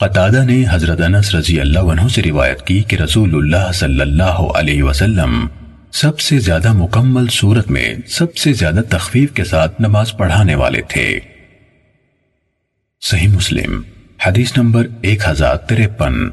قطادہ نے حضرت انس رضی اللہ عنہ سے روایت کی کہ رسول اللہ صلی اللہ علیہ وسلم سب سے زیادہ مکمل صورت میں سب سے زیادہ تخفیف کے ساتھ نماز پڑھانے والے تھے۔ صحیح مسلم، حدیث نمبر ایک ہزار تریپن